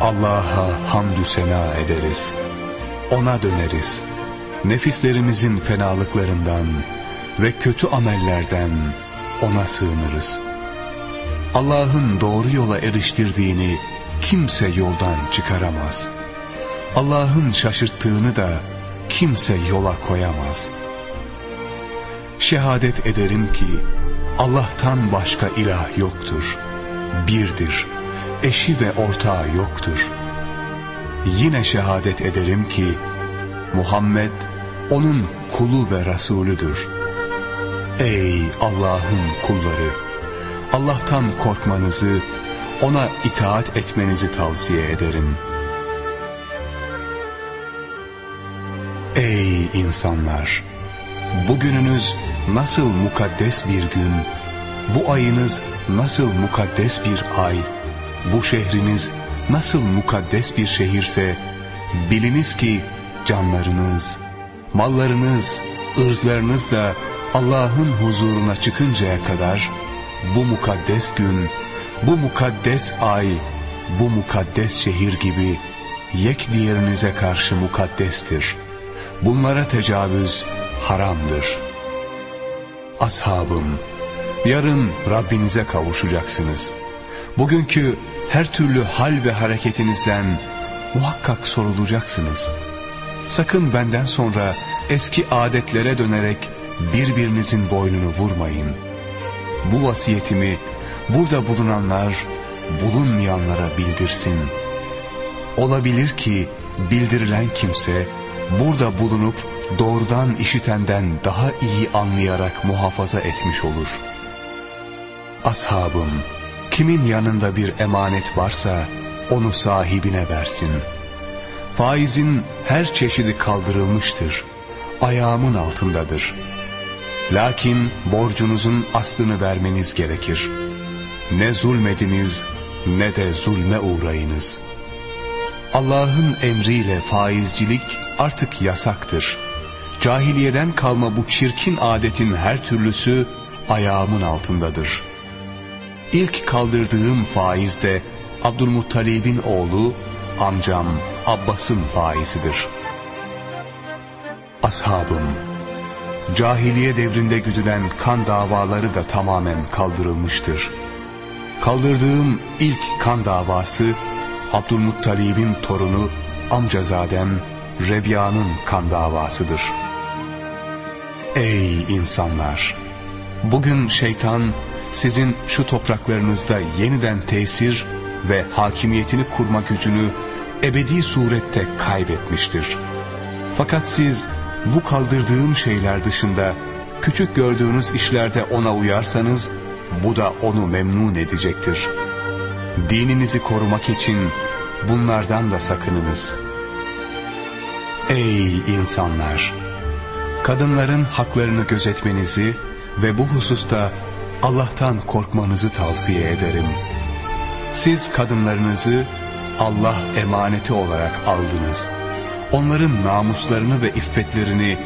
Allah'a hamdü sena ederiz. Ona döneriz. Nefislerimizin fenalıklarından ve kötü amellerden ona sığınırız. Allah'ın doğru yola eriştirdiğini kimse yoldan çıkaramaz. Allah'ın şaşırttığını da kimse yola koyamaz. Şehadet ederim ki Allah'tan başka ilah yoktur. Birdir eşi ve ortağı yoktur. Yine şehadet ederim ki Muhammed onun kulu ve Resulüdür. Ey Allah'ın kulları! Allah'tan korkmanızı, ona itaat etmenizi tavsiye ederim. Ey insanlar! Bugününüz nasıl mukaddes bir gün, bu ayınız nasıl mukaddes bir ay, bu şehriniz nasıl mukaddes bir şehirse biliniz ki canlarınız, mallarınız, ırzlarınız da Allah'ın huzuruna çıkıncaya kadar bu mukaddes gün, bu mukaddes ay, bu mukaddes şehir gibi yek diğerinize karşı mukaddestir. Bunlara tecavüz haramdır. Ashabım, yarın Rabbinize kavuşacaksınız. Bugünkü her türlü hal ve hareketinizden muhakkak sorulacaksınız. Sakın benden sonra eski adetlere dönerek birbirinizin boynunu vurmayın. Bu vasiyetimi burada bulunanlar bulunmayanlara bildirsin. Olabilir ki bildirilen kimse burada bulunup doğrudan işitenden daha iyi anlayarak muhafaza etmiş olur. Ashabım, Kimin yanında bir emanet varsa onu sahibine versin. Faizin her çeşidi kaldırılmıştır. Ayağımın altındadır. Lakin borcunuzun aslını vermeniz gerekir. Ne zulmediniz ne de zulme uğrayınız. Allah'ın emriyle faizcilik artık yasaktır. Cahiliyeden kalma bu çirkin adetin her türlüsü ayağımın altındadır.'' İlk kaldırdığım faiz de Abdülmuttalib'in oğlu amcam Abbas'ın faizidir. Ashabım, cahiliye devrinde güdülen kan davaları da tamamen kaldırılmıştır. Kaldırdığım ilk kan davası Abdülmuttalib'in torunu amcazadem Rebiya'nın kan davasıdır. Ey insanlar! Bugün şeytan sizin şu topraklarınızda yeniden tesir ve hakimiyetini kurma gücünü ebedi surette kaybetmiştir. Fakat siz bu kaldırdığım şeyler dışında küçük gördüğünüz işlerde ona uyarsanız bu da onu memnun edecektir. Dininizi korumak için bunlardan da sakınınız. Ey insanlar! Kadınların haklarını gözetmenizi ve bu hususta Allah'tan korkmanızı tavsiye ederim. Siz kadınlarınızı Allah emaneti olarak aldınız. Onların namuslarını ve iffetlerini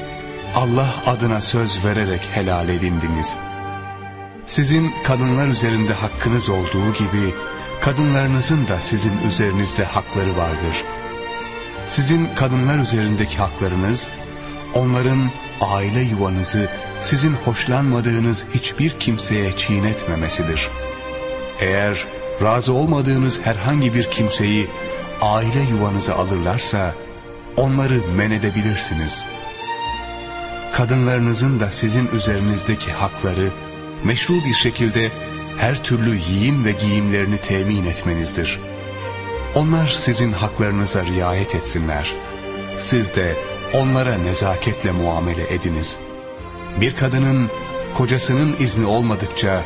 Allah adına söz vererek helal edindiniz. Sizin kadınlar üzerinde hakkınız olduğu gibi kadınlarınızın da sizin üzerinizde hakları vardır. Sizin kadınlar üzerindeki haklarınız onların aile yuvanızı sizin hoşlanmadığınız hiçbir kimseye çiğnetmemesidir. Eğer razı olmadığınız herhangi bir kimseyi aile yuvanıza alırlarsa onları men edebilirsiniz. Kadınlarınızın da sizin üzerinizdeki hakları meşru bir şekilde her türlü yiyim ve giyimlerini temin etmenizdir. Onlar sizin haklarınıza riayet etsinler. Siz de onlara nezaketle muamele ediniz.'' Bir kadının kocasının izni olmadıkça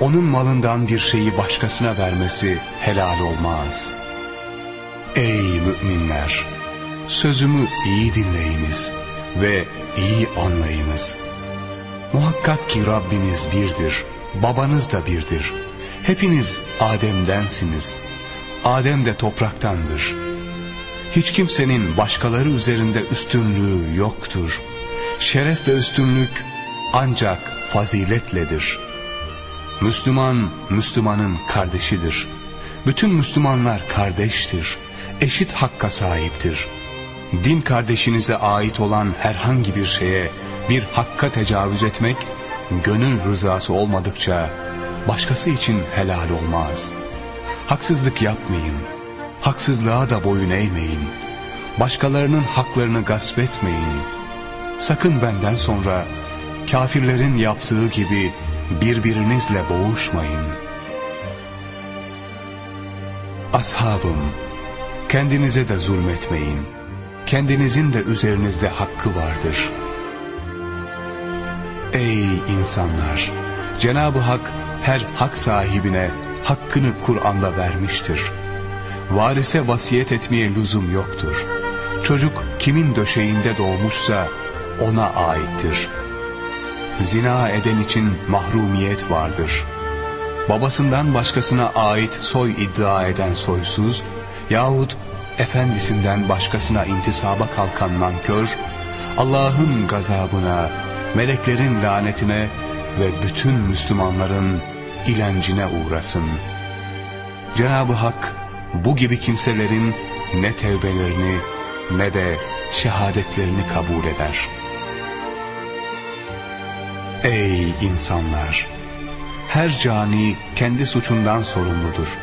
onun malından bir şeyi başkasına vermesi helal olmaz. Ey müminler! Sözümü iyi dinleyiniz ve iyi anlayınız. Muhakkak ki Rabbiniz birdir, babanız da birdir. Hepiniz Adem'densiniz. Adem de topraktandır. Hiç kimsenin başkaları üzerinde üstünlüğü yoktur. Şeref ve üstünlük ancak faziletledir. Müslüman, Müslümanın kardeşidir. Bütün Müslümanlar kardeştir. Eşit hakka sahiptir. Din kardeşinize ait olan herhangi bir şeye bir hakka tecavüz etmek, gönül rızası olmadıkça başkası için helal olmaz. Haksızlık yapmayın, haksızlığa da boyun eğmeyin, başkalarının haklarını gasp etmeyin. Sakın benden sonra kafirlerin yaptığı gibi birbirinizle boğuşmayın. Ashabım, kendinize de zulmetmeyin. Kendinizin de üzerinizde hakkı vardır. Ey insanlar! Cenab-ı Hak her hak sahibine hakkını Kur'an'da vermiştir. Varise vasiyet etmeye lüzum yoktur. Çocuk kimin döşeğinde doğmuşsa ona aittir. Zina eden için mahrumiyet vardır. Babasından başkasına ait soy iddia eden soysuz yahut efendisinden başkasına intisaba kalkan nankör, Allah'ın gazabına, meleklerin lanetine ve bütün Müslümanların ilencine uğrasın. Cenab-ı Hak bu gibi kimselerin ne tevbelerini ne de şehadetlerini kabul eder. Ey insanlar! Her cani kendi suçundan sorumludur.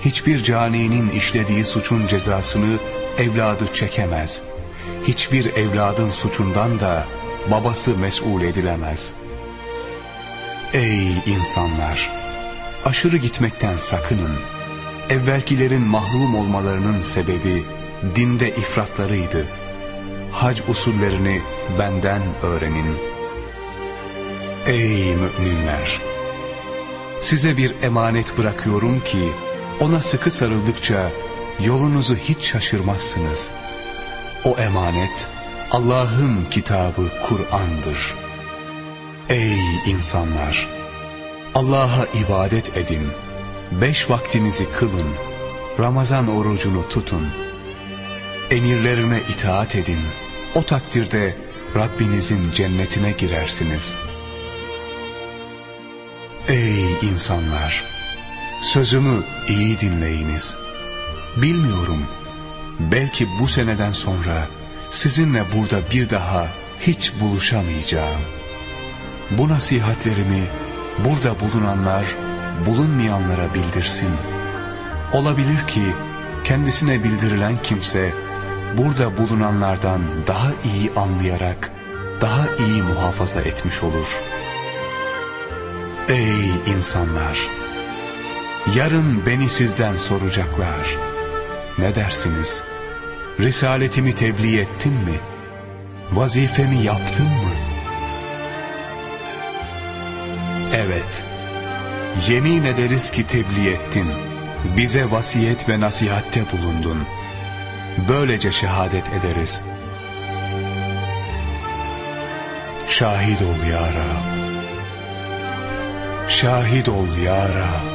Hiçbir caninin işlediği suçun cezasını evladı çekemez. Hiçbir evladın suçundan da babası mesul edilemez. Ey insanlar! Aşırı gitmekten sakının. Evvelkilerin mahrum olmalarının sebebi dinde ifratlarıydı. Hac usullerini benden öğrenin. Ey müminler! Size bir emanet bırakıyorum ki ona sıkı sarıldıkça yolunuzu hiç şaşırmazsınız. O emanet Allah'ın kitabı Kur'an'dır. Ey insanlar! Allah'a ibadet edin. Beş vaktinizi kılın. Ramazan orucunu tutun. Emirlerine itaat edin. O takdirde Rabbinizin cennetine girersiniz. Ey insanlar! Sözümü iyi dinleyiniz. Bilmiyorum, belki bu seneden sonra sizinle burada bir daha hiç buluşamayacağım. Bu nasihatlerimi burada bulunanlar bulunmayanlara bildirsin. Olabilir ki kendisine bildirilen kimse burada bulunanlardan daha iyi anlayarak daha iyi muhafaza etmiş olur. Ey insanlar! Yarın beni sizden soracaklar. Ne dersiniz? Risaletimi tebliğ ettim mi? Vazifemi yaptım mı? Evet, yemin ederiz ki tebliğ ettin. Bize vasiyet ve nasihatte bulundun. Böylece şehadet ederiz. Şahit ol ya Rab. Şahit ol ya Rab.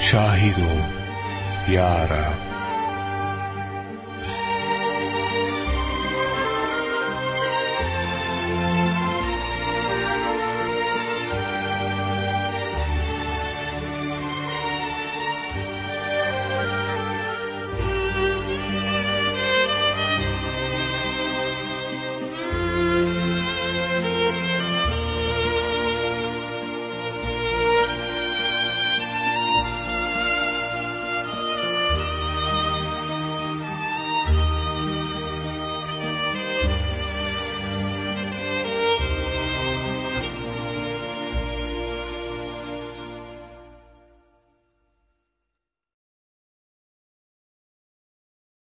Şahit ol ya Rab.